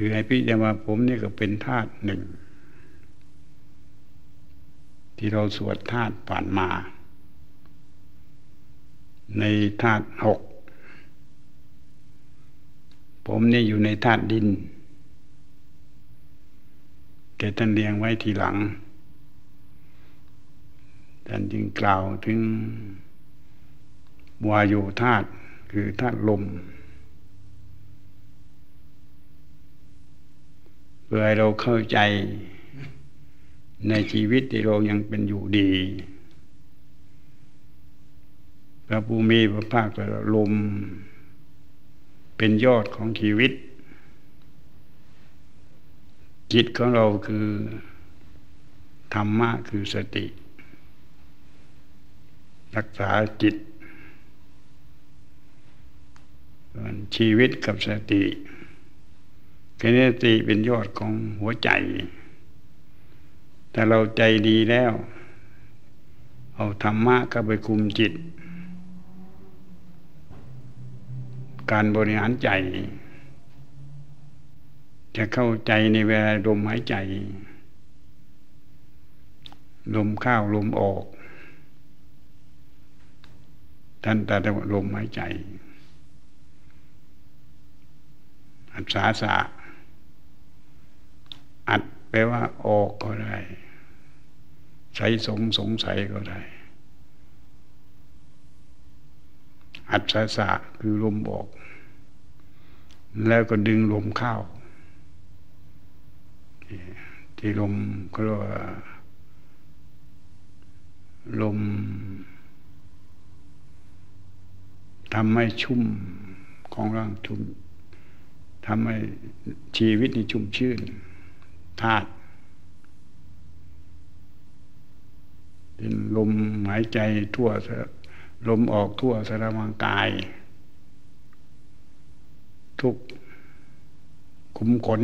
คือให้พี่จะมาผมนี่ก็เป็นธาตุหนึ่ง ที่เราสวดธาตุผ่านมา ในธาตุหกผมนี่อยู่ในธาตุดินแกท่านเรียงไว้ทีหลังท่านจึงกล่าวถึงวายุธาตุคือธาตุลม เพื่อให้เราเข้าใจในชีวิตที่เรายังเป็นอยู่ดี พระภูมิพระภาคลมเป็นยอดของชีวิต จิตของเราคือ ธรรมะคือสติ รักษาจิตชีวิตกับสติ คณิสติเป็นยอดของหัวใจ แต่เราใจดีแล้ว เอาธรรมะเข้าไปคุมจิต การบริหารใจ จะเข้าใจในเวลาลมหายใจ ลมเข้าลมออก ท่านแต่ลมหายใจอัศาสะ อัดแปลว่าออกก็ได้ใส่สงสงสัยก็ได้ อัศสะคือลมออก แล้วก็ดึงลมเข้าที่ลมก็เรียกว่าลมทำให้ชุ่มของร่างชุ่มทำให้ชีวิตนี่ชุ่มชื่น ธาตุเป็นลมหายใจทั่วลมออกทั่วสารมังกาย ทุกขุมขน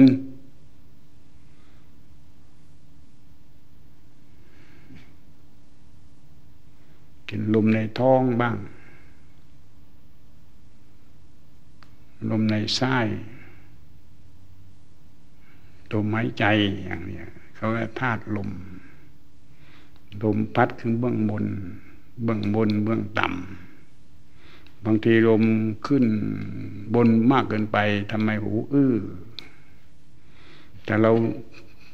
กินลมในท้องบ้าง ลมในไส้ ลมหายใจอย่างนี้เขาเรียกธาตุลม ลมพัดขึ้นเบื้องบน เบื้องบนเบื้องต่ำบางทีลมขึ้นบนมากเกินไปทำไมหูอื้อ แต่เรา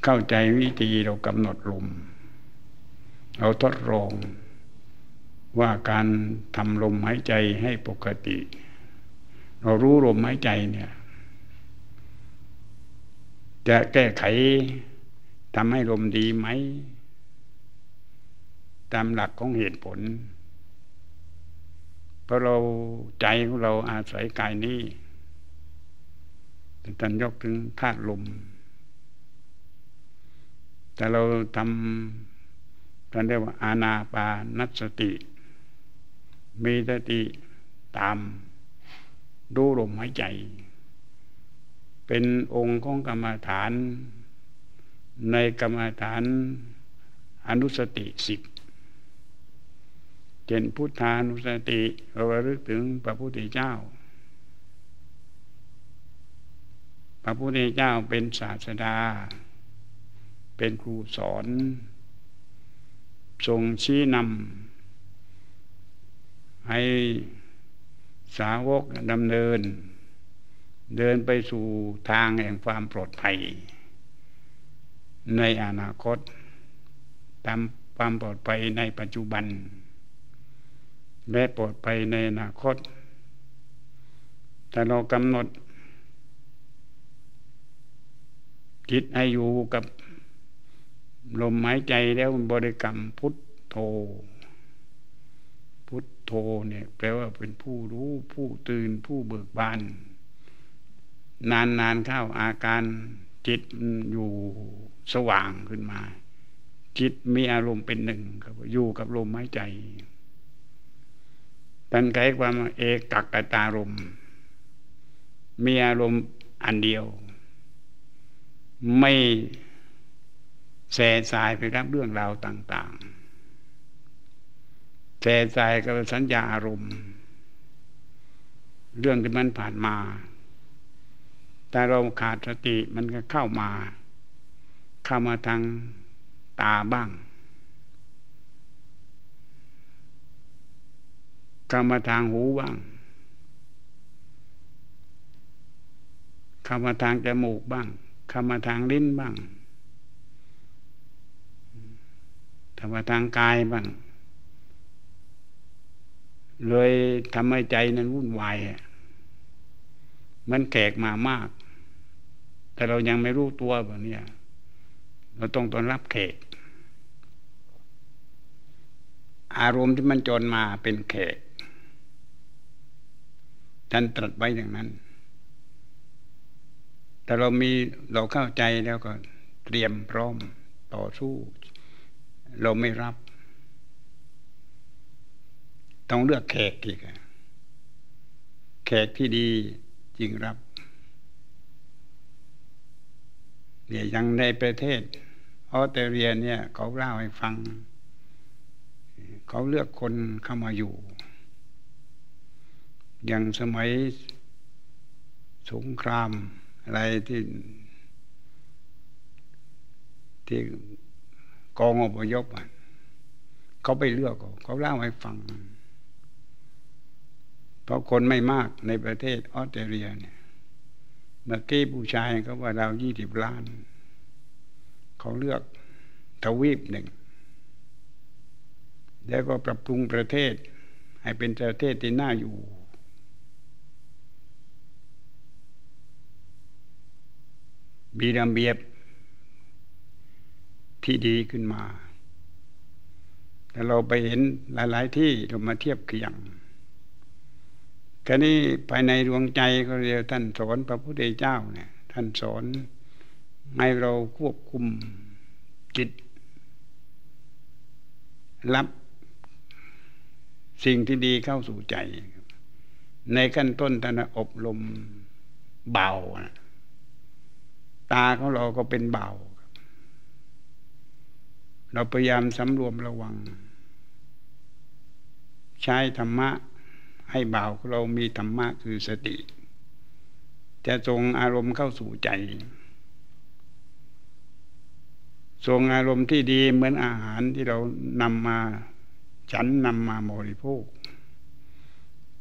เข้าใจวิธีเรากำหนดลม เราทดลองว่าการทำลมหายใจให้ปกติ เรารู้ลมหายใจเนี่ย จะแก้ไขทำให้ลมดีไหม ตามหลักของเหตุผล เพราะเราใจของเราอาศัยกายนี้ท่านยกถึงธาตุลม แต่เราทำท่านเรียกว่าอาณาปานัสติ มีสติตามดูลมหายใจ เป็นองค์ของกรรมฐาน ในกรรมฐานอนุสติสิบเจนพุทธานุสติเราระลึกถึงพระพุทธเจ้า พระพุทธเจ้าเป็นศาสดา เป็นครูสอนทรงชี้นำให้สาวกดำเนิน เดินไปสู่ทางแห่งความปลอดภัย ในอนาคต ตามความปลอดภัยในปัจจุบัน และปลอดภัยในอนาคต แต่เรากำหนดจิตให้อยู่กับลมหายใจแล้วบริกรรมพุทโธ พุทโธเนี่ยแปลว่าเป็นผู้รู้ผู้ตื่นผู้เบิกบาน นานนานเข้าอาการจิตอยู่สว่างขึ้นมา จิตมีอารมณ์เป็นหนึ่งครับอยู่กับลมหายใจตันไกความเอกักกตารมมีอารมณ์อันเดียว ไม่แส่สายไปรับเรื่องราวต่าง ๆแส่สายกับสัญญาอารมณ์ เรื่องที่มันผ่านมา แต่เราขาดสติมันก็เข้ามา เข้ามาทางตาบ้างเข้ามาทางหูบ้างเข้ามาทางจมูกบ้างเข้ามาทางลิ้นบ้างเข้ามาทางกายบ้าง เลยทำให้ใจนั้นวุ่นวายมันแขกมามาก แต่เรายังไม่รู้ตัวแบบนี้เราต้องต้อนรับแขก อารมณ์ที่มันจนมาเป็นแขกท่านตรัสไว้อย่างนั้น แต่เรามีเราเข้าใจแล้วก็เตรียมพร้อมต่อสู้ เราไม่รับ ต้องเลือกแขกอีกแขกที่ดีจึงรับ เนี่ยยังในประเทศออสเตรเลียเนี่ยเขาเล่าให้ฟัง เขาเลือกคนเข้ามาอยู่ อย่างสมัยสงครามอะไรที่ที่กองอพยพเขาไปเลือกเขาเล่าให้ฟัง เพราะคนไม่มากในประเทศออสเตรเลียเนี่ย เมื่อกี้ผู้ชายเขาว่าเรายี่สิบล้าน เขาเลือกทวีปหนึ่ง แล้วก็ปรับปรุงประเทศ ให้เป็นประเทศที่น่าอยู่ มีระเบียบที่ดีขึ้นมา แต่เราไปเห็นหลาย ๆ ที่เรามาเทียบเคียง แค่นี้ภายในดวงใจก็เรียกท่านสอนพระพุทธเจ้าเนี่ย ท่านสอนให้เราควบคุมจิต รับสิ่งที่ดีเข้าสู่ใจ ในขั้นต้นท่านอบรมเบา ตาของเราก็เป็นเบา เราพยายามสำรวมระวัง ใช้ธรรมะ ให้เบาเรามีธรรมะคือสติ จะทรงอารมณ์เข้าสู่ใจ ทรงอารมณ์ที่ดีเหมือนอาหารที่เรานำมาฉันนำมาบริโภค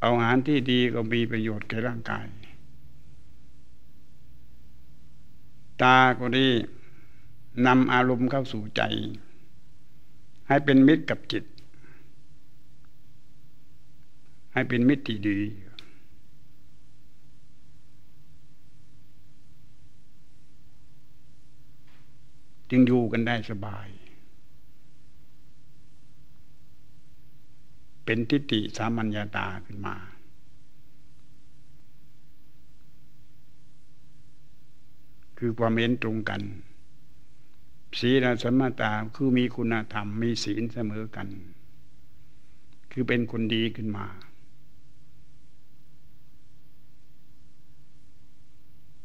เอาอาหารที่ดีก็มีประโยชน์แก่ร่างกาย ตาก็ดีนำอารมณ์เข้าสู่ใจ ให้เป็นมิตรกับจิต ให้เป็นมิตรที่ดี จึงอยู่กันได้สบาย เป็นทิฏฐิสามัญญาตาขึ้นมา คือความเห็นตรงกันศีลสมตาคือมีคุณธรรมมีศีลเสมอกัน คือเป็นคนดีขึ้นมา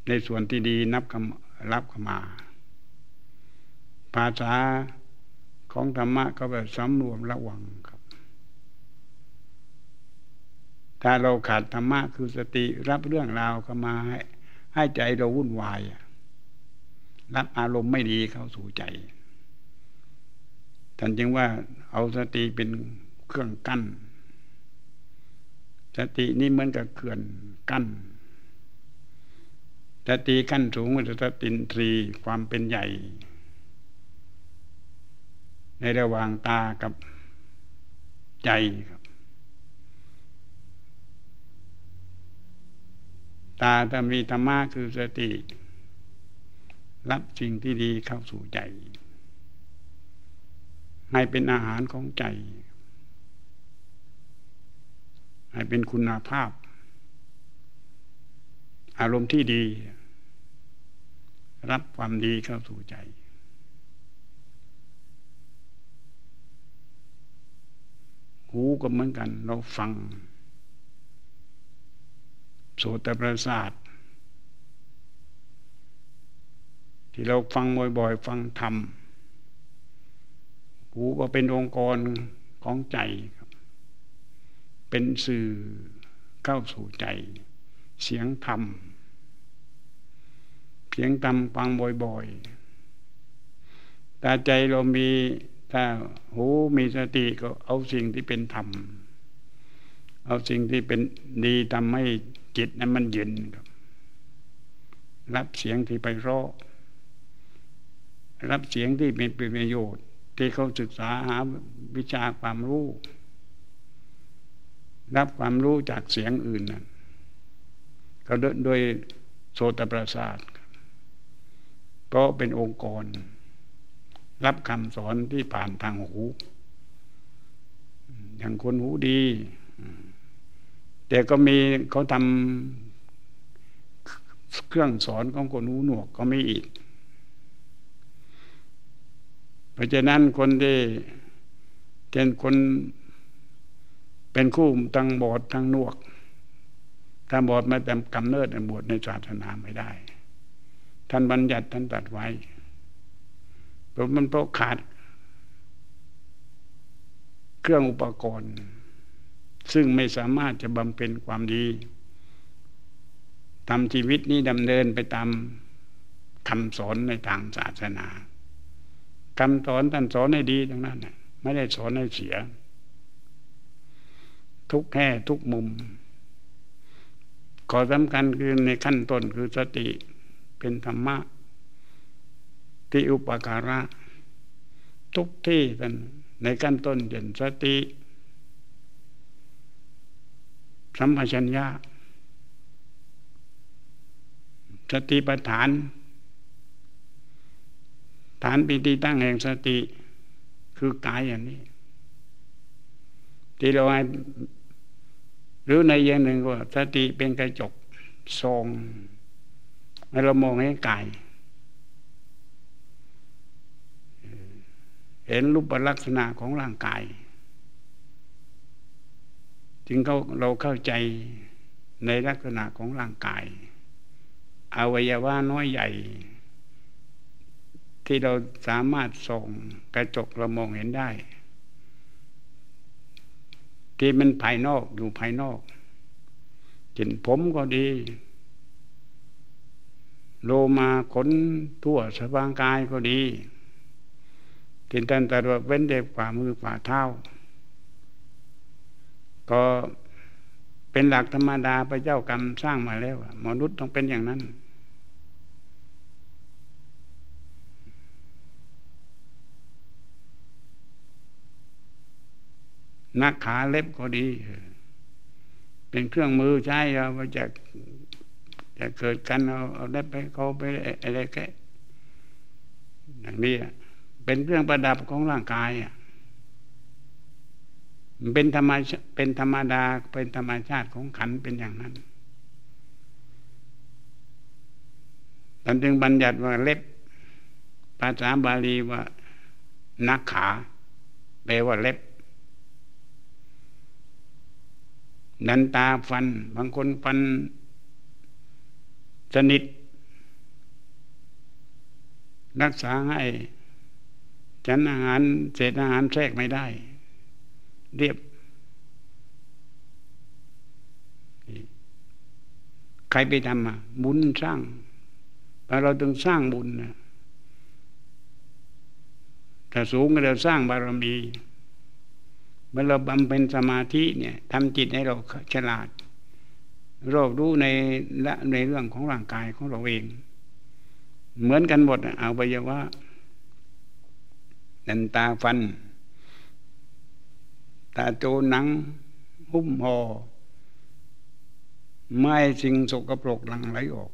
ในส่วนที่ดีนับรับเข้ามา ภาษาของธรรมะก็แบบสำรวมระวังครับ ถ้าเราขาดธรรมะคือสติรับเรื่องราวเข้ามาให้ให้ใจเราวุ่นวายรับอารมณ์ไม่ดีเข้าสู่ใจท่านจึงว่าเอาสติเป็นเครื่องกั้น สตินี่เหมือนกับเขื่อนกั้น สติขั้นสูงมันจะตินทรีความเป็นใหญ่ ในระหว่างตากับใจครับ ตาถ้ามีธรรมะคือสติ รับสิ่งที่ดีเข้าสู่ใจ ให้เป็นอาหารของใจ ให้เป็นคุณภาพ อารมณ์ที่ดี รับความดีเข้าสู่ใจ หูก็เหมือนกัน เราฟัง โสตประสาท ที่เราฟังบ่อยๆ ฟังธรรม หูก็เป็นองค์กรของใจครับ เป็นสื่อเข้าสู่ใจ เสียงธรรม เสียงธรรมฟังบ่อยๆตาใจเรามีถ้าหูมีสติก็เอาสิ่งที่เป็นธรรม เอาสิ่งที่เป็นดีทำให้จิตนั้นมันเย็นครับ รับเสียงที่ไปร้อรับเสียงที่เป็นประโยชน์ ที่เขาศึกษาหาวิชาความรู้ รับความรู้จากเสียงอื่นนั่น ก็โดยโสตประสาทเพราะเป็นองค์กร รับคำสอนที่ผ่านทางหู อย่างคนหูดี แต่ก็มีเขาทำเครื่องสอนของคนหูหนวกก็ไม่อีก เพราะฉะนั้นคนที่เป็นคนเป็นคู่ทั้งบอดทั้งนวก ถ้าบอดมาแต่กำเนิดบวชในศาสนาไม่ได้ ท่านบัญญัติท่านตัดไว้เพราะมันเพราะขาด เครื่องอุปกรณ์ ซึ่งไม่สามารถจะบำเพ็ญความดีทำชีวิตนี้ดำเนินไปตามคำสอนในทางศาสนาคำสอนท่านสอนให้ดีทั้งนั้นไม่ได้สอนให้เสีย ทุกแห่ทุกมุม ขอสำคัญคือในขั้นต้นคือสติเป็นธรรมะ ที่อุปการะ ทุกที่กันในขั้นต้นเด่นสติ สัมปชัญญะสติปัฏฐาน ฐานปีติตั้งแห่งสติคือกายอย่างนี้ ที่เราให้ หรือในอย่างหนึ่งว่าสติเป็นกระจกทรงให้เรามองให้กายเห็นรูปลักษณะของร่างกาย จึงเขาเราเข้าใจในลักษณะของร่างกาย อวัยวะน้อยใหญ่ ที่เราสามารถส่งกระจกเรามองเห็นได้ ที่มันภายนอกอยู่ภายนอกจินผมก็ดี โลมาขนทั่วสะพางกายก็ดีทินตันตรวเว้นเด็กฝ่ามือฝ่าเท้า ก็เป็นหลักธรรมดาพระเจ้ากรรมสร้างมาแล้วมนุษย์ต้องเป็นอย่างนั้น นักขาเล็บก็ดี เป็นเครื่องมือใช้เราจะจะเกิดกันเอาเอาเล็บไปเขาไปอะไรแค่อย่างนี้เป็นเครื่องประดับของร่างกายอะเป็นธรรมเป็นธรรมดาเป็นธรรมชาติของขันเป็นอย่างนั้นท่านจึงบัญญัติว่าเล็บ ภาษาบาลีว่านักขาแปลว่าเล็บ นันตาฟัน บางคนฟันสนิท รักษาให้ฉันอาหารเศษอาหารแทรกไม่ได้ เรียบ ใครไปทำอะบุญสร้างเราต้องสร้างบุญนะถ้าสูงก็เราสร้างบารมี เมื่อเราบำเพ็ญสมาธิเนี่ยทำจิตให้เราฉลาดรอบรู้ในละในเรื่องของร่างกายของเราเอง เหมือนกันหมดเอาไปยว่านันตาฟัน ตาโจหนัง หุ้มหอไม่สิ่งสกปรกหลังไหลออก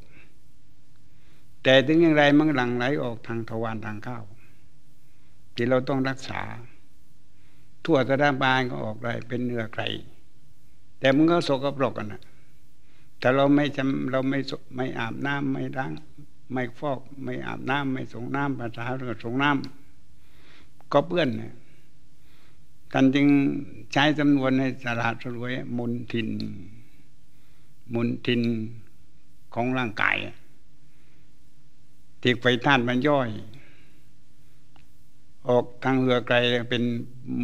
แต่ถึงอย่างไรมันหลังไหลออกทางทวารทางเข้าที่เราต้องรักษา ทั่วสาบานก็ออกได้เป็นเนื้อไก่แต่มันก็สกปรกกันนะแต่เราไม่จำเราไม่ไม่อาบน้ำไม่ล้างไม่ฟอก ไม่อาบน้ำไม่ส่งน้ำภาษาเราส่งน้ำก็เปื้อนเนี่ยกันจึงใช้จำนวนในสลาดสรวยมุนทิน มุนทินของร่างกายที่ไฟท่านมันย่อย ออกทางเรือไกลเป็น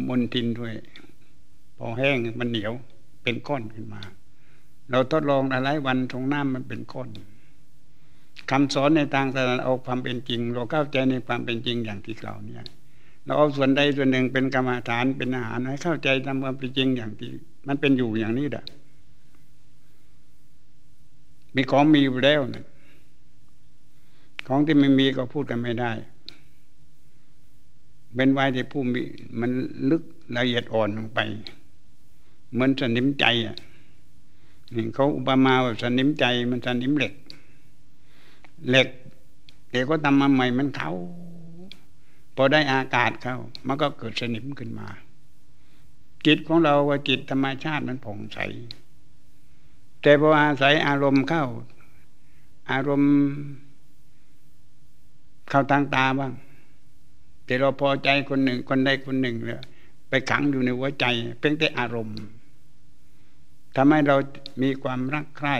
มลทินด้วย พอแห้งมันเหนียวเป็นก้อนขึ้นมา เราทดลองหลายวันตรงน้ำมันเป็นก้อนคำสอนในทางศาสนาเอาความเป็นจริง เราเข้าใจในความเป็นจริงอย่างที่กล่าวเนี่ย เราเอาส่วนใดส่วนหนึ่งเป็นกรรมฐานเป็นอาหารให้เข้าใจตามความเป็นจริงอย่างที่ มันเป็นอยู่อย่างนี้แหละมีของมีอยู่แล้วนะของที่ไม่มีก็พูดกันไม่ได้ เป็นไว้ที่ผู้มีมันลึกละเอียดอ่อนลงไป เหมือนสนิมใจอะนี่เขาอุปมาว่าสนิมใจมันสนิมเหล็ก เหล็กเด็กก็ทำมาใหม่มันเขาพอได้อากาศเข้า มันก็เกิดสนิมขึ้นมา จิตของเราว่าจิตธรรมชาติมันผ่องใส แต่พออาศัยอารมณ์เข้า อารมณ์ เข้าทางตาบ้าง แต่เราพอใจคนหนึ่งคนใดคนหนึ่งเลยไปขังอยู่ในหัวใจเป็นแต่อารมณ์ทำให้เรามีความรักใคร่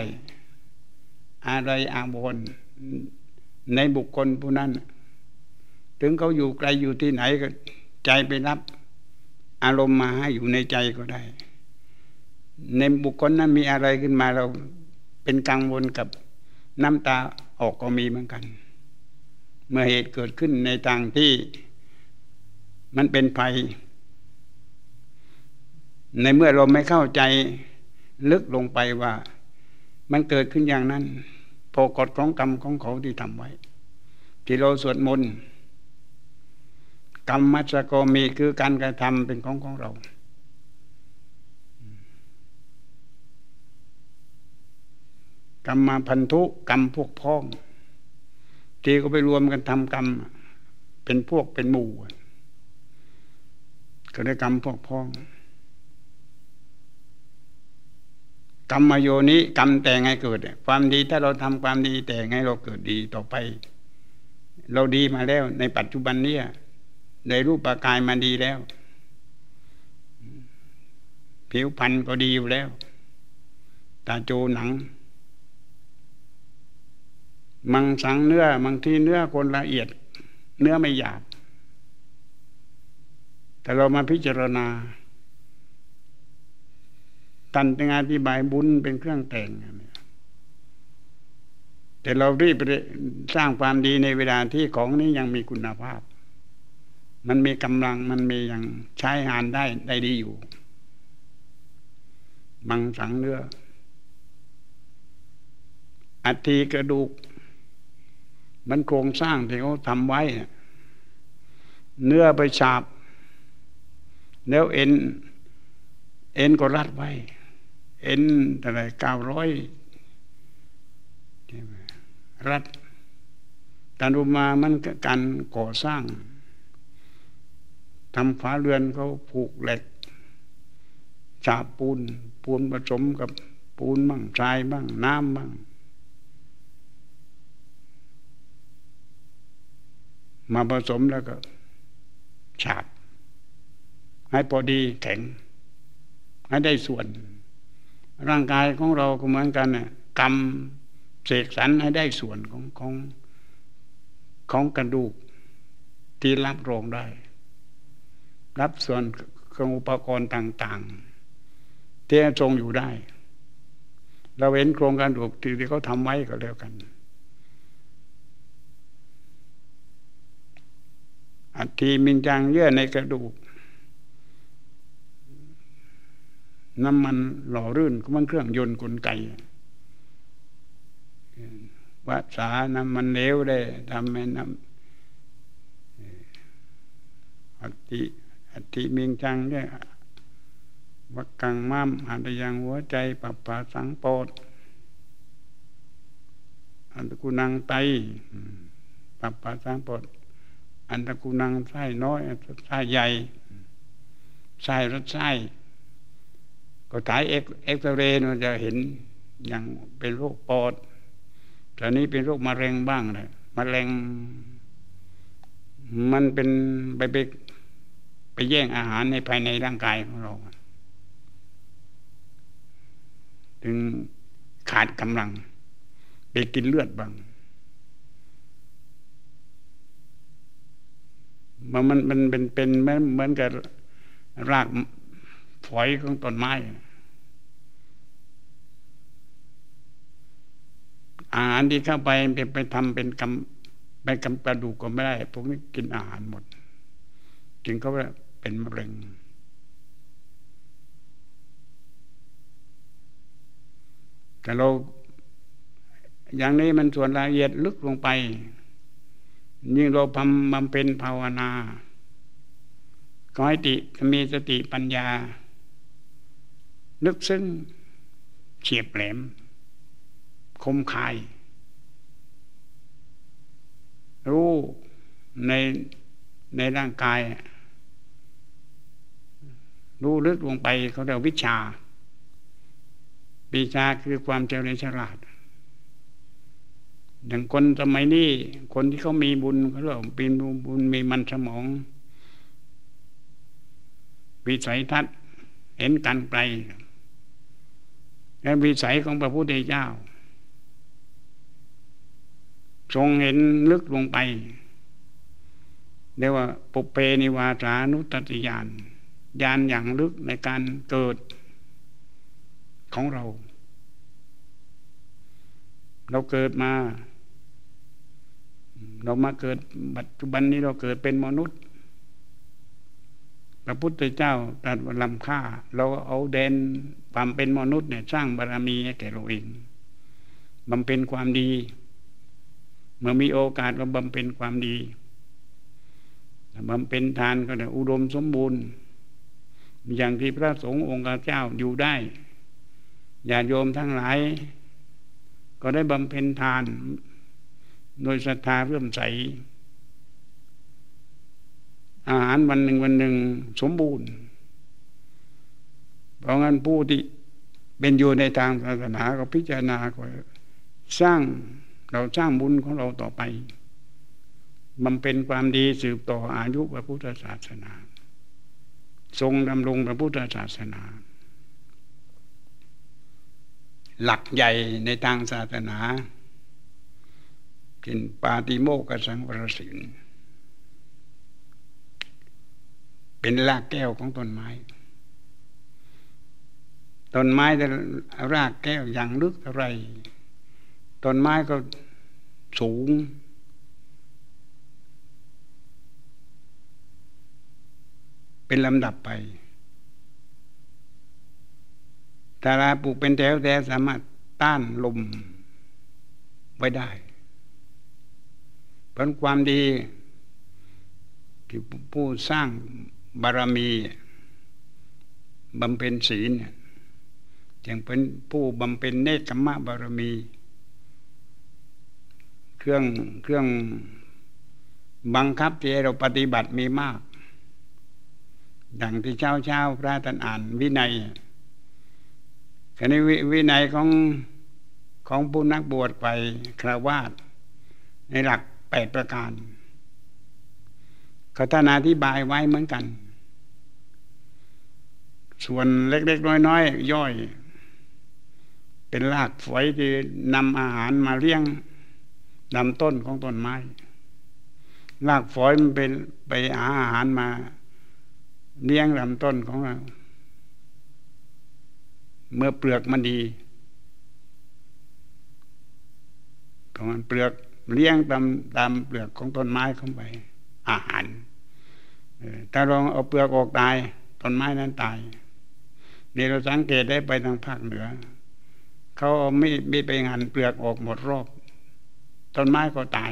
อะไรอาวรในบุคคลผู้นั้น ถึงเขาอยู่ไกลอยู่ที่ไหนก็ใจไปรับ อารมณ์มาให้อยู่ในใจก็ได้ ในบุคคลนั้นมีอะไรขึ้นมาเราเป็นกังวลกับน้ำตาออกก็มีเหมือนกัน เมื่อเหตุเกิดขึ้นในทางที่ มันเป็นภัย ในเมื่อเราไม่เข้าใจลึกลงไปว่า มันเกิดขึ้นอย่างนั้นพกฎของกรรมของเขาที่ทำไว้ ที่เราสวดมนต์กรรมมัจโกมีคือการกระทำเป็นของของเรากรรมมาพันธุกรรมพวกพ้อง ทีก็ไปรวมกันทำกรรม เป็นพวกเป็นหมู่ ก็ได้กรรมพวกพ้อง กรรมโยนิกรรมแต่งให้เกิด ความดีถ้าเราทำความดีแต่งให้เราเกิดดีต่อไป เราดีมาแล้ว ในปัจจุบันนี้ในรูปปากายมาดีแล้ว ผิวพรรณก็ดีอยู่แล้ว ตาโจหนัง มังสังเนื้อ บางที่เนื้อคนละเอียด เนื้อไม่หยาบ แต่เรามาพิจารณา ตันเป็นอธิบายบุญเป็นเครื่องแต่ง แต่เรารีบไปสร้างความดีในเวลาที่ของนี้ยังมีคุณภาพ มันมีกำลังมันมียังใช้งานได้ได้ดีอยู่ บางสังเนื้ออัฐิกระดูก มันโครงสร้างที่เขาทำไว้ เนื้อไปฉาบ แล้วเอ็นเอ็นก็รัดไว้ เอ็นอะไรเก้าร้อยรัฐตารุมามันการก่อสร้างทำฝาเรือนเขาผูกเหล็กฉาบปูน ปูนผสมกับปูนบ้างทรายบ้าง น้ำบ้าง มาผสมแล้วก็ฉาบ ให้พอดีแข็ง ให้ได้ส่วน ร่างกายของเราก็เหมือนกันเนี่ยกรรมเสกสรรให้ได้ส่วนของของของกระดูกที่รับรองได้ รับส่วนของอุปกรณ์ต่างๆที่ทรงอยู่ได้ เราเห็นโครงการดูกที่เขาทำไว้ก็แล้วกันอัฐิมินจังเยื่อในกระดูก น้ำมันหล่อรื่นก็มันเครื่องยนต์กลไกวัสาน้ำมันเลวได้ทำให้น้ำอติอติเมิงจังเนี่ยวักกังม้ามหันยังหัวใจปับปาสังโปดอันตะกุนังไตปับปาสังโปดอันตะกุนังไส้น้อยไส้ใหญ่ไส้รสไส้ ก็ถ่ายเอ็กเอ็กซเรย์มันจะเห็นอย่างเป็นโรคปอดตอนนี้เป็นโรคมะเร็งบ้างเลยมะเร็ง มันเป็นไปไปไปแย่งอาหารในภายในร่างกายของเราถึงขาดกำลัง ไปกินเลือดบ้างมันมันมันเป็นเป็นเหมือนกับราก ฝอยของต้นไม้ อาหารที่เข้าไปไปไปทำเป็นกำไปกำกระดูกก็ไม่ได้ พวกนี้กินอาหารหมด กินเขาเป็นมะเร็งแต่เราอย่างนี้มันส่วนละเอียดลึกลงไป ยิ่งเราทำบำเพ็ญภาวนาก็ให้ติมีสติปัญญา ลึกซึ้งเฉียบแหลม คมคาย รู้ในในร่างกาย รู้ลึกลงไปเขาเรียกวิชาวิชาคือความเจริญฉลาดอย่างคนสมัยนี้คนที่เขามีบุญเขาเรียกปีนบุญมีมันสมองวิสัยทัศน์เห็นกันไกล และวิสัยของพระพุทธเจ้า ทรงเห็นลึกลงไปเรียกว่าปุเพนิวาสานุตติยานยานอย่างลึกในการเกิดของเรา เราเกิดมา เรามาเกิดปัจจุบันนี้เราเกิดเป็นมนุษย์ พระพุทธเจ้าตรัสว่าลำค่า เราเอาแดน ความเป็นมนุษย์เนี่ยสร้างบารมีให้แก่เราเองบำเพ็ญความดี เมื่อมีโอกาสเราบำเพ็ญความดีบำเพ็ญทานก็ได้อุดมสมบูรณ์ อย่างที่พระสงฆ์องค์เจ้าอยู่ได้ญาติโยมทั้งหลาย ก็ได้บำเพ็ญทาน โดยศรัทธาเรื่มใส อาหารวันหนึ่งวันหนึ่งสมบูรณ์ เพราะงั้นผู้ที่เป็นอยู่ในทางศาสนาก็พิจารณาก็สร้างเราสร้างบุญของเราต่อไปมันเป็นความดีสืบต่ออายุพระพุทธศาสนา ทรงดำรงพระพุทธศาสนา หลักใหญ่ในทางศาสนาเป็นปาติโมกสังวรสินเป็นรากแก้วของต้นไม้ ต้นไม้จะรากแก้วอย่างลึกอะไรต้นไม้ก็สูง เป็นลำดับไปแต่ลาปลูกเป็นแถวแต่สามารถต้านลมไว้ได้ผลความดีที่ผู้สร้างบารมีบำเพ็ญศีลอย่างเป็นผู้บำเพ็ญเนตกรรมบารมี เครื่องเครื่องบังคับที่เราปฏิบัติมีมากอย่างที่เช้าเช้าพระท่านอ่านวินัยคณะวินัยของของผู้นักบวชไปคราวาสในหลักแปดประการเขาท่านอธิบายไว้เหมือนกัน ส่วนเล็กๆ น้อยๆ ย่อย เป็นรากฝอยที่นำอาหารมาเลี้ยงลำต้นของต้นไม้รากฝอยมันเป็นไปหาอาหารมาเลี้ยงลำต้นของเรา เมื่อเปลือกมันดีของมันเปลือกเลี้ยงตามตามเปลือกของต้นไม้เข้าไป อาหารถ้าลองเอาเปลือกออกตายต้นไม้นั้นตายนี่เราสังเกตได้ไปทางภาคเหนือ เขาไม่ไม่ไปงานเปลือกออกหมดรอบต้นไม้ก็ตาย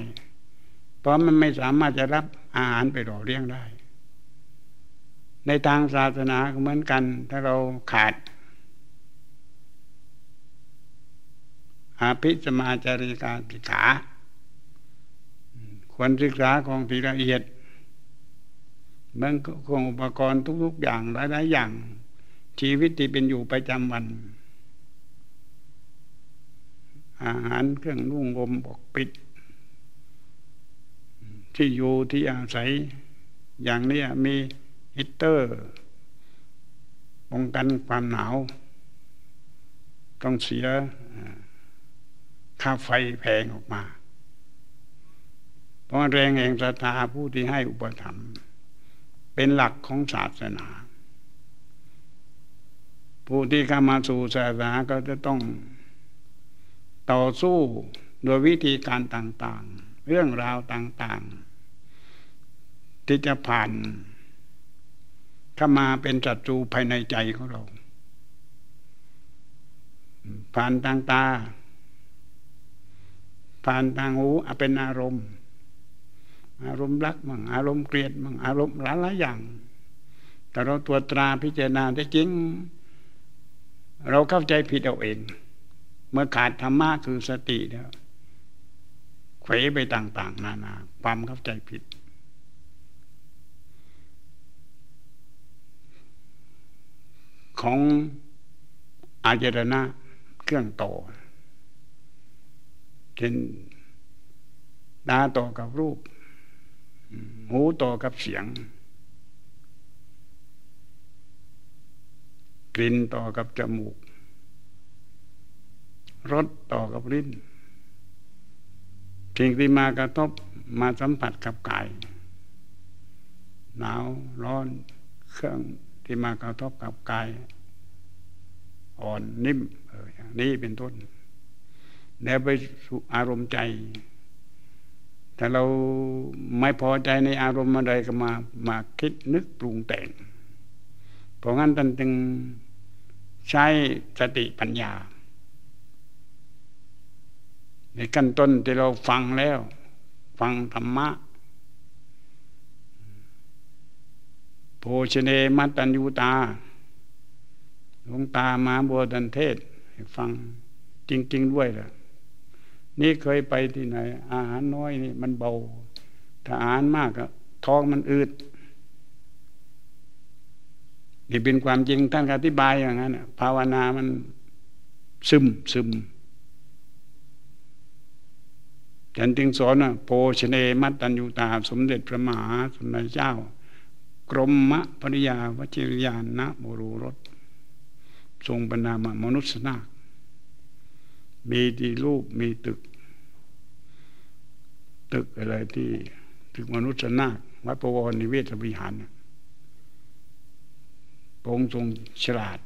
เพราะมันไม่สามารถจะรับอาหารไปหล่อเลี้ยงได้ ในทางศาสนาเหมือนกัน ถ้าเราขาดอาภิสมาจาริกาปิขา ควรศึกษาของทีละเอียดเมืองของอุปกรณ์ทุก ๆ อย่างหลายๆอย่าง ชีวิตที่เป็นอยู่ประจำวัน อาหารเครื่องนุ่งห่มปกปิด ที่อยู่ที่อาศัย อย่างนี้มีฮีเตอร์ป้องกันความหนาว ต้องเสียค่าไฟแพงออกมา เพราะแรงแห่งศรัทธาผู้ที่ให้อุปถัมภ์เป็นหลักของศาสนา ผู้ที่เข้ามาสู่ศาสนาก็จะต้อง ต่อสู้โดยวิธีการต่างๆ เรื่องราวต่างๆ ที่จะผ่านเข้ามาเป็นศัตรูภายในใจของเรา ผ่านทางตา ผ่านทางหูเป็นอารมณ์ อารมณ์รักมั่งอารมณ์เกลียดมั่งอารมณ์หลายหลายอย่าง แต่เราตัวตราพิจารณาได้จริง เราเข้าใจผิดเอาเอง เมื่อขาดธรรมะคือสติแล้วเขวไปต่าง ๆ นานา ความเข้าใจผิด ของอาจรณะเครื่องโตเช่นตาต่อกับรูป หูต่อกับเสียง กลิ่นต่อกับจมูก รสต่อกับลิ้นสิ่งที่มากระทบมาสัมผัสกับกาย หนาวร้อนเครื่องที่มากระทบกับกาย อ่อนนิ่มเอออย่างนี้เป็นต้น แล้วไปสู่อารมณ์ใจ ถ้าเราไม่พอใจในอารมณ์อะไรก็มามาคิดนึกปรุงแต่ง เพราะงั้นท่านจึงใช้สติปัญญา ในขั้นต้นที่เราฟังแล้ว ฟังธรรมะโภชเนมัตตัญญูตาหลวงตามาบัวดันเทศฟังจริง ๆ ด้วยล่ะนี่เคยไปที่ไหน อาหารน้อยนี่มันเบา ถ้าอาหารมากก็ท้องมันอืดนี่เป็นความจริงท่านอธิบายอย่างนั้นภาวนามันซึมซึม ฉันจึงสอนว่าโพชเนมัตตัญญูตา สมเด็จพระมหาสมเด็จเจ้า กรมมะปริยาวชิรยานนะโมรูรสทรงบรรณามมนุษย์นาคมีดีรูปมีตึก ตึกอะไรที่ตึกมนุษย์นาควัดประวรนิเวศวิหารพระองค์ทรงฉลาด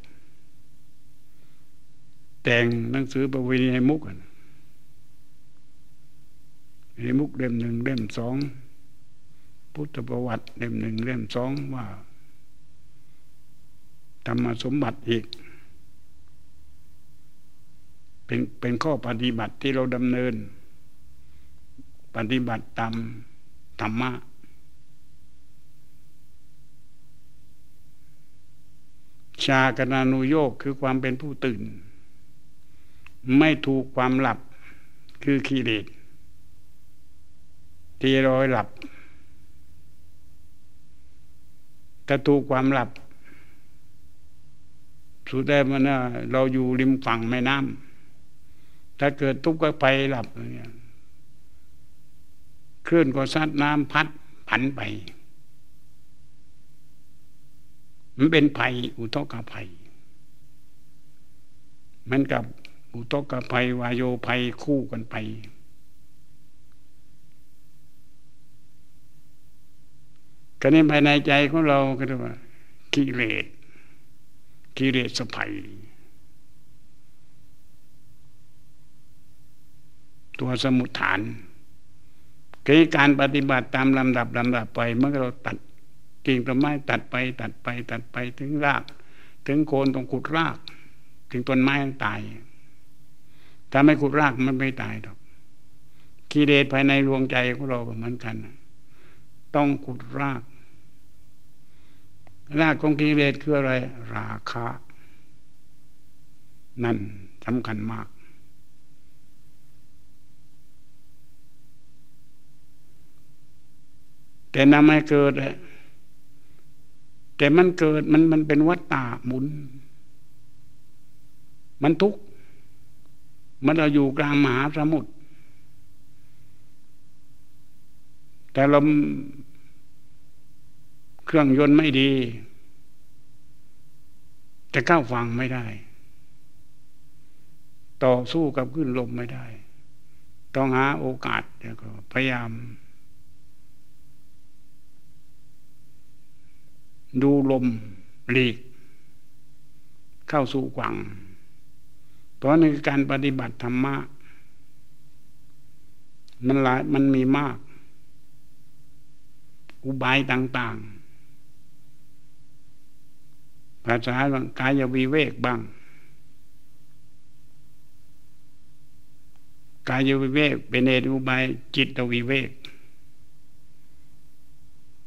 แต่งหนังสือประวินีให้มุก ให้มุกเล่มหนึ่งเล่มสองพุทธประวัติเล่มหนึ่งเล่มสองว่าธรรมสมบัติอีก เป็นเป็นข้อปฏิบัติที่เราดำเนิน ปฏิบัติตามธรรมะชากนานุโยกคือความเป็นผู้ตื่น ไม่ถูกความหลับคือขีเลส ที่รอยหลับถ้าถูกความหลับ สุดแท้มันเราอยู่ริมฝั่งแม่น้ำถ้าเกิดทุกข์ก็ไปหลับอย่างคลื่นก็ซัดน้ำพัดผันไป มันเป็นภัยอุทกภัยมันกับอุทกภัยวายโยภัยคู่กันไป ก็นี้ภายในใจของเราก็เรียกว่ากิเลสกิเลสภัย ตัวสมุทฐานคือการปฏิบัติตามลำดับลำดับไปเมื่อเราตัดกิ่งต้นไม้ตัดไป ตัดไป ตัดไปถึงราก ถึงโคนต้องขุดราก ถึงต้นไม้ตาย ถ้าไม่ขุดรากมันไม่ตายหรอกกิเลสภายในดวงใจของเราก็เหมือนกัน ต้องขุดราก รากของกิเลสคืออะไร ราคะ นั่นสำคัญมาก แต่นำให้เกิดแต่มันเกิดมันมันเป็นวัฏฏะหมุน มันทุกข์มันเราอยู่กลางมหาสมุทรแต่เรา เครื่องยนต์ไม่ดีจะเข้าวฟังไม่ได้ ต่อสู้กับขึ้นลมไม่ได้ ต้องหาโอกาสแล้วก็พยายาม ดูลมหลีก เข้าสู่กวังเพราะในการปฏิบัติธรรมะมันหลายมันมีมาก อุบายต่าง ๆ ภาษากายวิเวกบ้าง กายวิเวกเป็นเหตุอุบายจิตวิเวก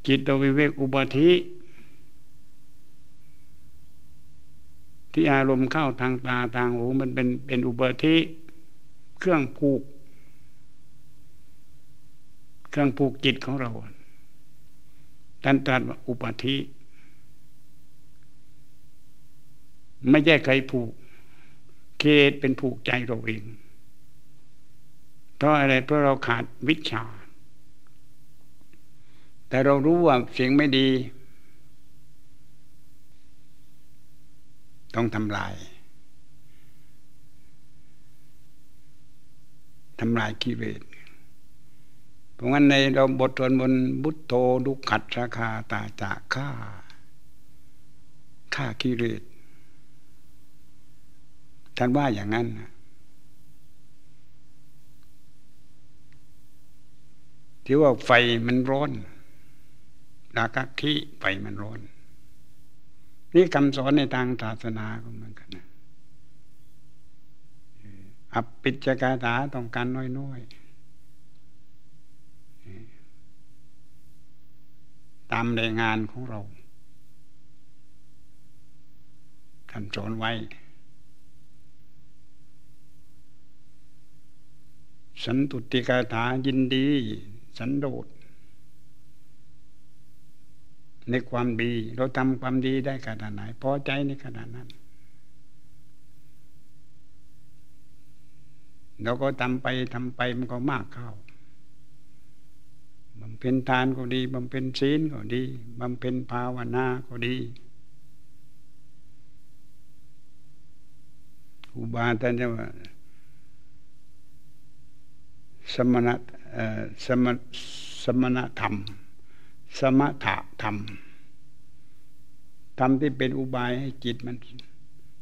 จิตวิเวกอุบัติที่อารมณ์เข้าทางตาทางหูมันเป็นเป็นอุบัติเครื่องผูก เครื่องผูกจิตของเราท่านตรัสว่าอุปธิ ไม่ใช่ใครผูกเคตเป็นผูกใจเราเอง เพราะอะไรเพราะเราขาดวิชา แต่เรารู้ว่าเสียงไม่ดี ต้องทำลายทำลายกิเลสเพราะงั้นในเราบทสวดบนบุตโตดุขัดสาคาตาจากฆ่าฆ่ากิเลส ท่านว่าอย่างนั้นที่ว่าไฟมันร้อนราคะที่ไฟมันร้อน นี่คำสอนในทางศาสนาก็เหมือนกันนะอภิจกาถาต้องการน้อยๆ ตามในงานของเราท่านสอนไว้ สันตุติกาถายินดี สันโดษในความดี เราทำความดีได้ขนาดไหนพอใจในขนาดนั้น เราก็ทำไปทำไปมันก็มากเข้าบำเพ็ญทานก็ดีบำเพ็ญศีลก็ดีบำเพ็ญภาวนาก็ดีอุบาท่านจะว่า สมณะสมสมณธรรม สมถะธรรม ธรรมที่เป็นอุบายให้จิตมัน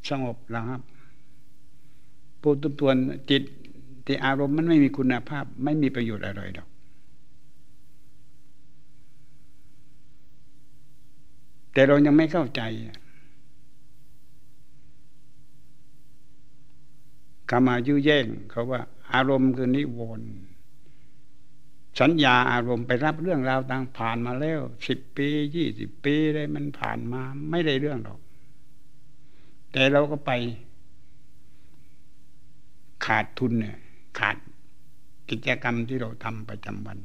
สงบระครับปูตุตวนจิตที่อารมณ์มันไม่มีคุณภาพ ไม่มีประโยชน์อะไรดอก แต่เรายังไม่เข้าใจคำมายุแย่งเขาว่า อารมณ์คือนิวรณ์สัญญาอารมณ์ไปรับเรื่องราวต่างผ่านมาแล้วสิบปียี่สิบปีได้มันผ่านมาไม่ได้เรื่องหรอก แต่เราก็ไป ขาดทุนเนี่ยขาดกิจกรรมที่เราทำประจำวัน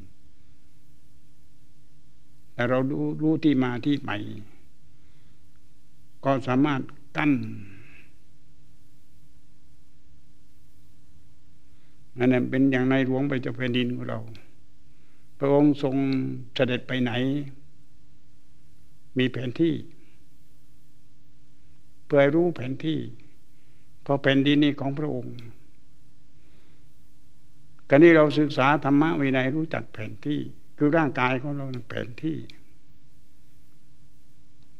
แต่เรารู้รู้ที่มาที่ไปก็สามารถกั้น นั่นเป็นอย่างในหลวงไปเจ้าแผ่นดินของเรา พระองค์ทรงเสด็จไปไหน มีแผนที่ เพื่อรู้แผนที่เพราะแผ่นดินนี้ของพระองค์การที่เราศึกษาธรรมะวินัยรู้จักแผนที่ คือร่างกายของเราแผนที่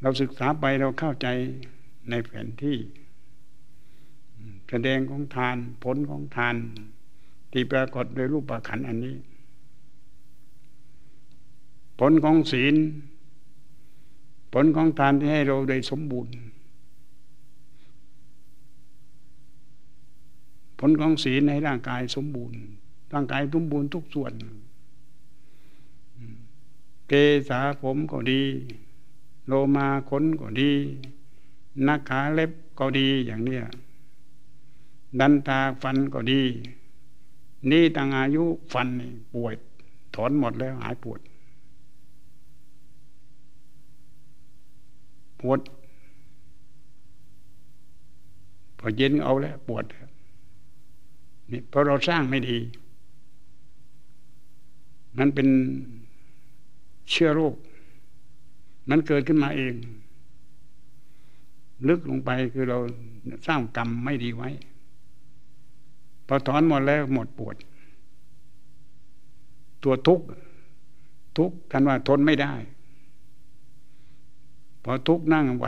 เราศึกษาไปเราเข้าใจในแผนที่ แสดงของทานผลของทาน ที่ปรากฏโดยรูปประขันอันนี้ ผลของศีล ผลของทานที่ให้เราได้สมบูรณ์ ผลของศีลในร่างกายสมบูรณ์ ร่างกายสมบูรณ์ทุกส่วน เกษาผมก็ดี โลมาขนก็ดีนักขาเล็บก็ดีอย่างเนี้ยดันตาฟันก็ดี นี่ตั้งอายุฟันป่วยถอนหมดแล้วหายปวด ปวด พอเย็นเอาแล้ว ปวดนี่เพราะเราสร้างไม่ดี มันเป็นเชื้อโรค มันเกิดขึ้นมาเอง ลึกลงไปคือเราสร้างกรรมไม่ดีไว้ พอถอนหมดแล้วหมดปวด ตัวทุกข์ทุกข์กันว่าทนไม่ได้พอทุกนั่งไหว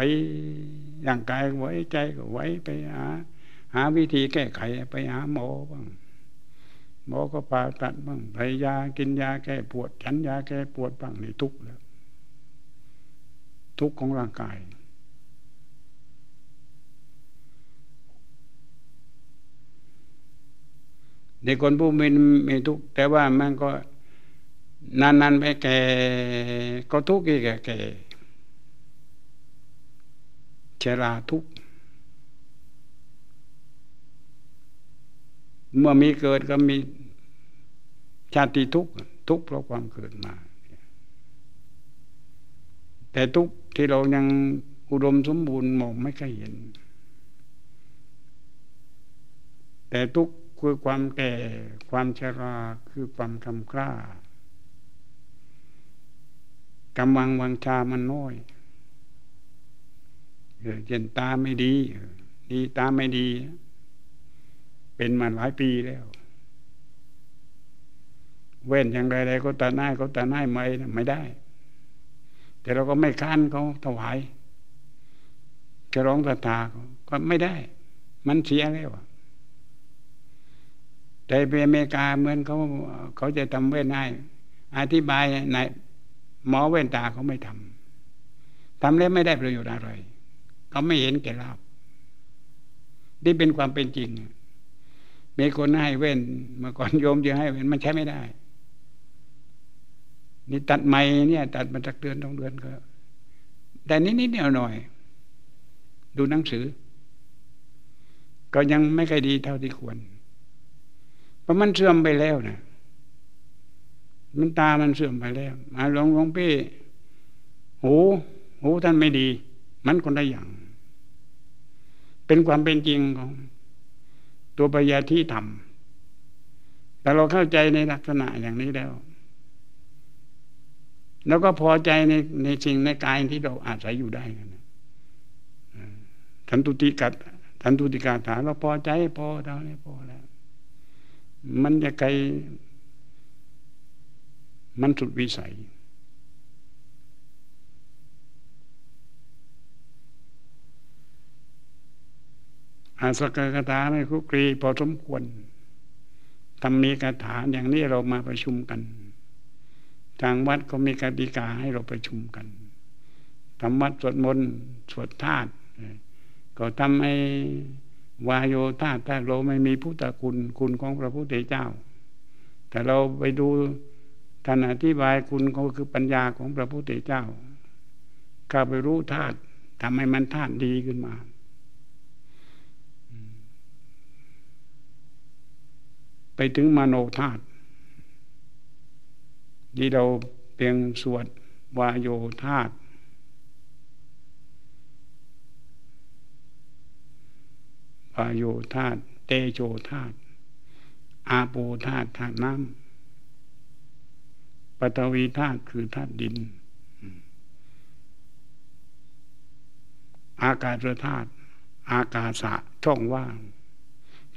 ร่างกายไหวใจก็ไหวไปหา หาวิธีแก้ไขไปหาหมอบ้างหมอก็ผ่าตัดบ้างไปยากินยาแก้ปวด ฉันยาแก้ปวดบ้างนี่ทุกข์แล้ว ทุกข์ของร่างกาย เด็กคนผู้มีมีทุกข์แต่ว่ามันก็นานๆไปแก่ก็ทุกข์อีกแก่ชราทุกข์เมื่อมีเกิดก็มีชาติทุกข์ทุกข์เพราะความเกิดมา แต่ทุกข์ที่เรายังอุดมสมบูรณ์มองไม่เคยเห็น แต่ทุกข์ คือความแก่ ความชราคือความคำกล้ากำลังวังชามันน้อยเจนตาไม่ดี ดีตาไม่ดี เป็นมาหลายปีแล้ว เว้นอย่างไรๆก็ตาหน้าก็ตาหน้าไม่ไม่ได้ แต่เราก็ไม่ค้านเขาถวายจะร้องตาตาก็ไม่ได้ มันเสียแล้ว แต่ไปอเมริกาเหมือนเขาเขาจะทำเว้นให้อธิบายในหมอเว้นตาเขาไม่ทำทำแล้วไม่ได้ประโยชน์อะไรเขาไม่เห็นแก่ลาบนี่เป็นความเป็นจริงมีคนให้เว้นเมื่อก่อนโยมจะให้เว้นมันใช้ไม่ได้ นี่ตัดใหม่เนี่ย ตัดมาจากเดือนต้องเดือนก็ แต่นิดนิดเดียวหน่อย ดูหนังสือ ก็ยังไม่ค่อยดีเท่าที่ควร ราะมันเสื่อมไปแล้วนะมันตามันเสื่อมไปแล้วมาหลวงหลวงพี่หูหูท่านไม่ดี มันคนละอย่าง เป็นความเป็นจริงของ ตัวปัญญาที่ทำแต่เราเข้าใจในลักษณะอย่างนี้แล้ว แล้วก็พอใจในในสิ่งในกายที่เราอาศัยอยู่ได้นะทันตุติกัดทันตุติกาถาเราพอใจพอเท่านี้พอแล้ว มันจะไกลมันสุดวิสัย อาสกคาถาในคุกรีพอสมควรทำมีคาถาอย่างนี้เรามาประชุมกัน ทางวัดก็มีกติกาให้เราประชุมกันทำวัดสวดมนต์สวดธาตุก็ทำให้ วายโยธาถ้เราไม่มีพุทธคุณคุณของพระพุทธเจ้า แต่เราไปดูท่านอธิบายคุณก็คือปัญญาของพระพุทธเจ้าข้าไปรู้ธาตุทำให้มันธาตุดีขึ้นมาไปถึงมโนธาตุที่เราเพียงสวดวายโยธาตุวาย โยธาตุเตโชธาตุอาโปธาตุธาตุน้ำปฐวีธาตุคือธาตุดิน อากาศธาตุอากาศะช่องว่าง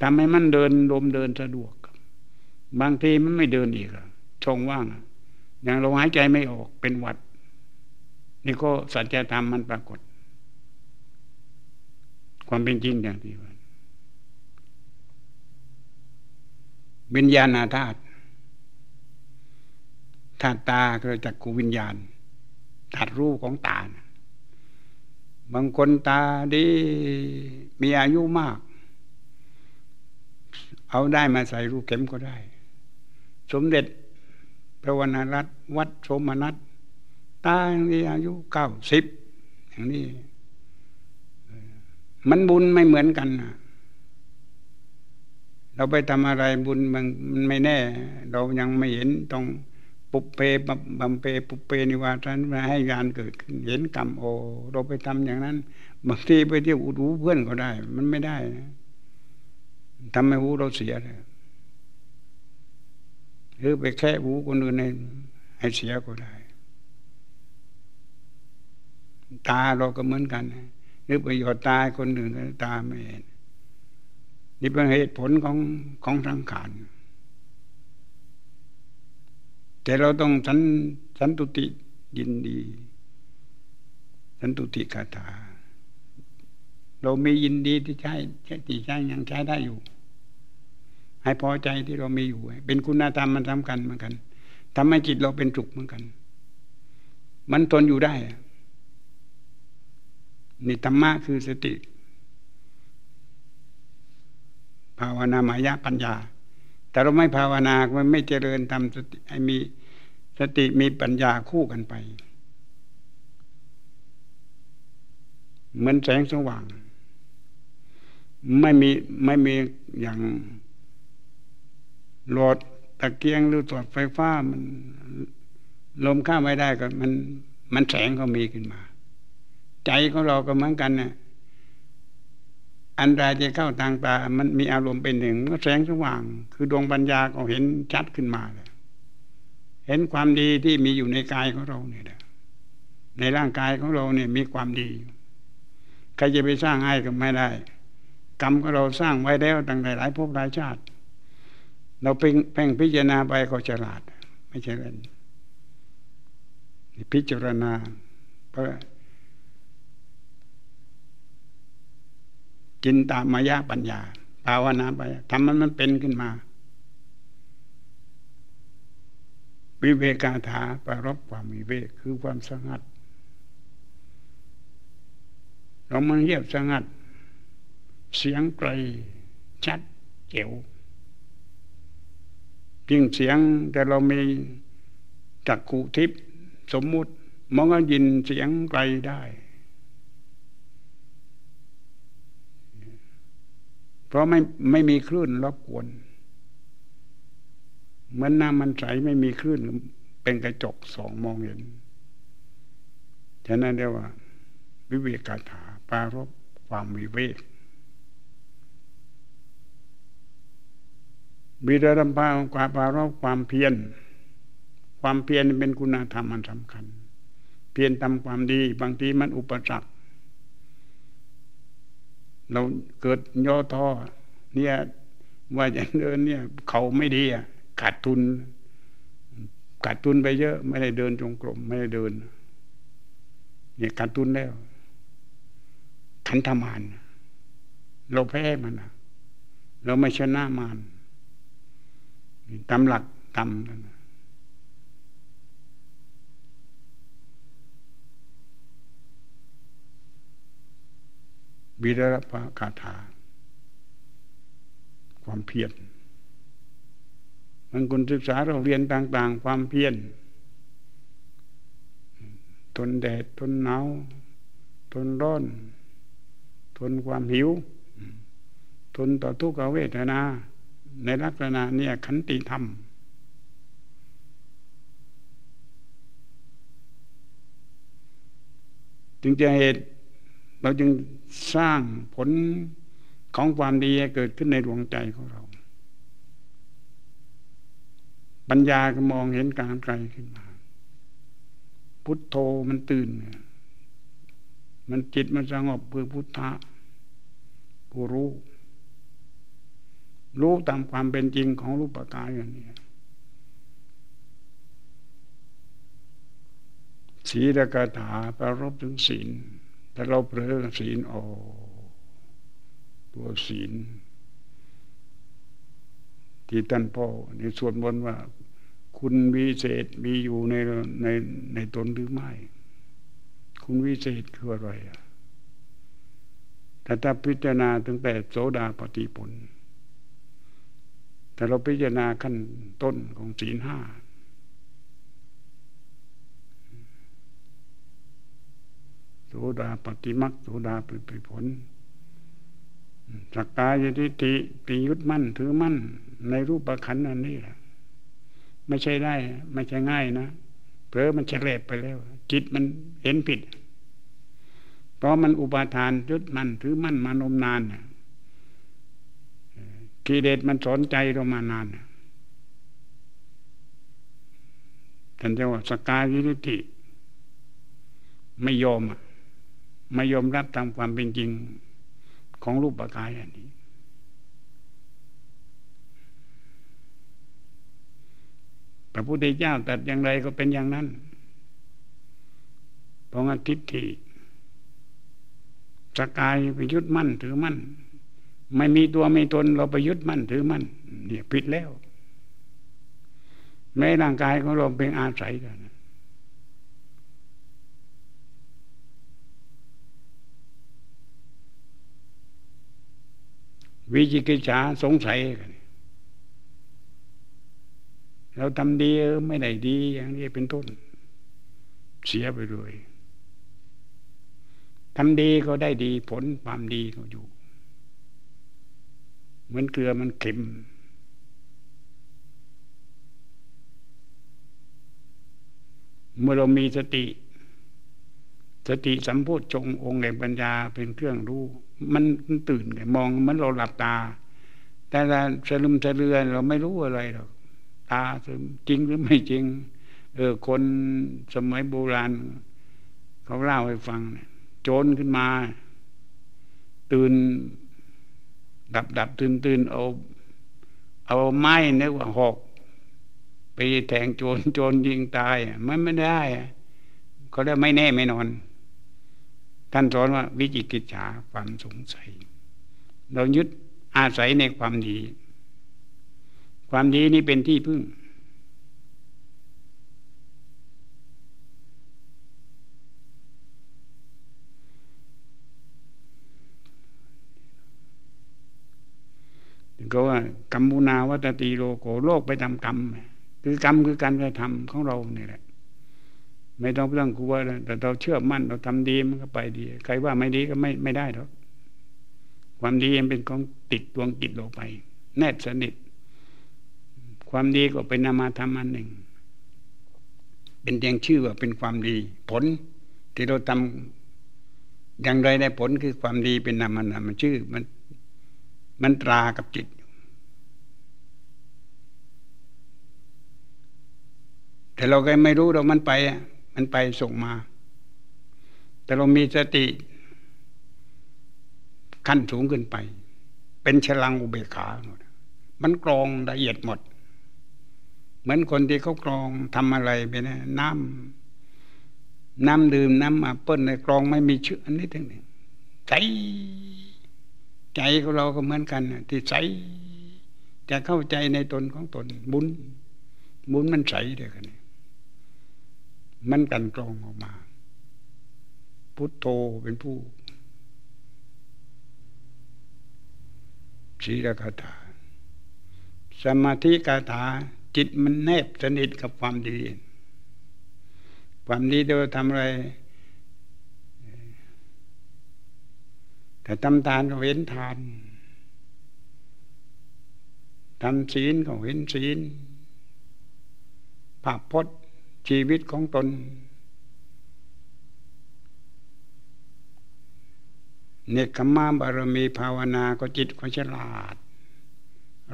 ทำให้มันเดินลมเดินสะดวก บางทีมันไม่เดินอีกช่องว่างอย่างเราหายใจไม่ออกเป็นหวัด นี่ก็สัจธรรมมันปรากฏ ความเป็นจริงอย่างที่ว่า วิญญาณธาตุธาตุตาเกิดจากกูวิญญาณธาตุรูปของตานะบางคนตาดีมีอายุมาก เอาได้มาใส่รูปเข็มก็ได้ สมเด็จพระวรรณรัตน์วัดโสมนัสตาอย่างนี้อายุเก้าสิบอย่างนี้ มันบุญไม่เหมือนกันนะ เราไปทำอะไรบุญมันไม่แน่ เรายังไม่เห็นต้องปุเปบำเปปุเปนิวาสันมาให้งานเกิดขึ้นเห็นกรรมโอ เราไปทำอย่างนั้น บางทีไปเที่ยวอุดูเพื่อนก็ได้ มันไม่ได้นะทำให้หูเราเสียเลยหรือไปแค่หูคนอื่นให้ให้เสียก็ได้ ตาเราก็เหมือนกันหรือไปหยอดตาคนอื่นตาไม่เห็น นี่เป็นเหตุผลของของสังขารแต่เราต้องสันสันตุติยินดี สันตุติคาถา เรามียินดีที่ใช้ที่ใช้ยังใช้ได้อยู่ ให้พอใจที่เรามีอยู่ เป็นคุณธรรมมันสำคัญเหมือนกันทำให้จิตเราเป็นสุขเหมือนกัน มันทนอยู่ได้นี่ธรรมะคือสติ ภาวนามายะปัญญา แต่เราไม่ภาวนามันไม่เจริญทำสติมีสติมีปัญญาคู่กันไป เหมือนแสงสว่าง ไม่มีไม่มีอย่างหลอดตะเกียงหรือหลอดไฟฟ้ามันลมข้ามไม่ได้ก็มันมันแสงก็มีขึ้นมา ใจของเราก็เหมือนกันเนะ่ย อันใดจะเข้าทางตา มันมีอารมณ์เป็นหนึ่งแสงสว่าง คือดวงปัญญาก็เห็นชัดขึ้นมาเลยเห็นความดีที่มีอยู่ในกายของเราเนี่ยในร่างกายของเราเนี่ยมีความดีใครจะไปสร้างให้ก็ไม่ได้ กรรมของเราสร้างไว้แล้วตั้งหลายภพหลายชาติ เราเพ่งเพ่งพิจารณาไปก็ฉลาด ไม่ใช่เล่นพิจารณาเพราะ จินตามายาปัญญาภาวนาไปทำมันมันเป็นขึ้นมา วิเวกาถาปรบความวิเวกคือความสงัด เรามันเยียบสงัด เสียงไกล ชัดเจ๋วยิ่งเสียงแต่เรามีจักกุทิพสมมุติ มองก็ยินเสียงไกลได้ เพราะไม่ไม่มีคลื่นรบกวนเหมือนน้ำมันใสไม่มีคลื่นเป็นกระจกสองมองเห็น ฉะนั้นเรียกว่า วิเวกาถาปารบความวิเวกบิดารัมพากว่าปารบความเพียร ความเพียรเป็นคุณธรรมมันสำคัญ เพียรทำความดี บางทีมันอุปสรรค เราเกิดย่อท้อเนี่ยว่าอย่างเดินเนี่ยเขาไม่ดีอะขาดทุนขาดทุนไปเยอะ ไม่ได้เดินจงกรมไม่ได้เดิน เนี่ยขาดทุนแล้วขันธมานเราแพ้มันเราไม่ชนะมานตามหลักตาม วิรพะคาถา ความเพียรมันคุณศึกษาเราเรียนต่าง ๆ ความเพียรทนแดดทนหนาวทนร้อน ทนความหิว ทนต่อทุกขเวทนา ในลักษณะเนี่ยขันติธรรม จึงจะเหตุ เราจึงสร้างผลของความดีเกิดขึ้นในดวงใจของเรา ปัญญาก็มองเห็นการไกลขึ้นมา พุทโธมันตื่น มันจิตมันสงบเพื่อพุทธะผู้รู้ รู้ตามความเป็นจริงของรูปกายอย่างนี้ศีลกถาประรบถึงศีล ถ้าเราเผลอศีลออตัวศีล ที่ท่านพ่อในส่วนบนว่า คุณวิเศษมีอยู่ในในในตนหรือไม่ คุณวิเศษคืออะไรอะแต่ถ้าพิจารณาตั้งแต่โสดาปฏิผลแต่เราพิจารณาขั้นต้นของศีลห้า โสดาปฏิมักโสดาป็นผลสักกายทิฏฐิปียุทธมั่น ถือมั่น ในรูปขันธ์อันนี้แหละไม่ใช่ได้ ไม่ใช่ง่ายนะเผลอมันเฉลบไปแล้ว จิตมันเห็นผิด เพราะมันอุปาทานยึดมั่นถือมั่นมานมนานกิเลสมันสนใจเรามานานท่านจะว่าสกายทิฏฐิไม่ยอมอะ ไม่ยอมรับตามความเป็นจริงของรูปกายอันนี้ พระพุทธเจ้าตัดอย่างไรก็เป็นอย่างนั้นเพราะงั้นทิฏฐิสกายไปยึดมั่นถือมั่น ไม่มีตัวไม่ตนเราไปยึดมั่นถือมั่นเนี่ยผิดแล้วแม้ร่างกายของเราเป็นอาศัยกัน วิจิกิจฉาสงสัยกันเราทำดีไม่ได้ดีอย่างนี้เป็นต้น เสียไปเลยทำดีก็ได้ดีผลความดีก็อยู่ เหมือนเกลือมันเค็มเมื่อเรามีสติ สติสัมโพธชงองค์แห่งปัญญาเป็นเครื่องรู้ มันตื่นไงมองมันเราหลับตา แต่ละสลึมสะเรือเราไม่รู้อะไรหรอกตาจริงหรือไม่จริง เออคนสมัยโบราณ เขาเล่าให้ฟังโจรขึ้นมา ตื่น ดับดับตื่นตื่นเอาเอาไม้นึกว่าหอกไปแทงโจรโจรยิงตายมันไม่ได้เขาเรียกไม่แน่ไม่นอน ท่านสอนว่าวิจิกิจฉาความสงสัย เรายึดอาศัยในความดี ความดีนี้เป็นที่พึ่ง ก็ว่ากรรมุนาวัตติโลโกโลกไปทำกรรม คือกรรมคือการกระทำของเราเนี่ยแหละ ไม่ต้องเรื่องกลัวแต่เราเชื่อมั่นเราทำดีมันก็ไปดี ใครว่าไม่ดีก็ไม่ไม่ได้หรอกความดีมันเป็นของติดดวงจิตเราไป แนบสนิท ความดีก็เป็นนามาธรรมอันหนึ่ง เป็นเพียงชื่อว่าเป็นความดี ผลที่เราทำอย่างไรได้ผลคือความดีเป็นนามาธรรมมันชื่อ มันมันตรากับจิต แต่เราก็ไม่รู้เรามันไป มันไปส่งมา แต่เรามีสติ ขั้นสูงขึ้นไป เป็นฉลังอุเบกขา มันกรองละเอียดหมด เหมือนคนที่เขากรองทำอะไรไปนะน้ำน้ำดื่มน้ำมาเปิ้ลในกรองไม่มีเชื้ออันนี้ทั้งนี้ใสใจของเราก็เหมือนกันที่ใสจะเข้าใจในตนของตนบุญบุญมันใสเดียวกัน มันกันกรองออกมา พุทโธเป็นผู้ศีลคาถา สมาธิคาถาจิตมันแนบสนิทกับความดี ความดีเดียวทำอะไร แต่ทำทานก็เห็นทานทำศีลก็เห็นศีลภาพพจน์ ชีวิตของตน เนคขมาบารมีภาวนาก็จิตก็ฉลาด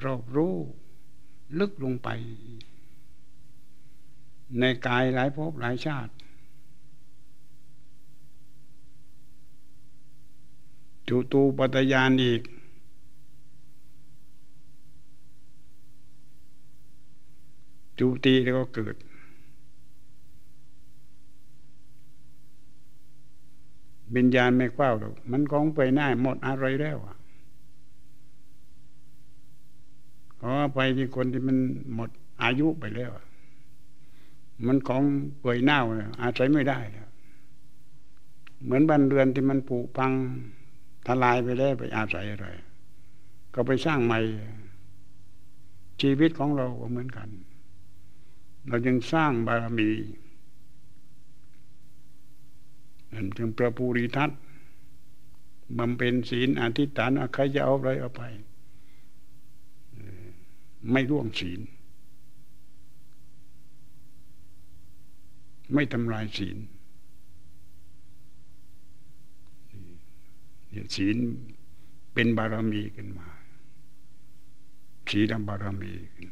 รอบรู้ลึกลงไป ในกายหลายภพหลายชาติ จุตูปัตยานอีกจุตีแล้วก็เกิด วิญญาณไม่คว้าหรอกมันคงไปหน้าหมดอะไรแล้วอะขอไปที่คนที่มันหมดอายุไปแล้วมันของเปื่อยเน่าอาศัยไม่ได้แล้วเหมือนบ้านเรือนที่มันผุพังทลายไปแล้วไปอาศัยอะไรก็ไปสร้างใหม่ ชีวิตของเราก็เหมือนกัน เราจึงสร้างบารมี นั่นจึงประปูริทัศน์บำเพ็ญศีลอธิษฐานใครจะเอาอะไรเอาไป ไม่ร่วงศีล ไม่ทำลายศีลเนี่ยศีลเป็นบารมีขึ้นมาศีลบารมีขึ้น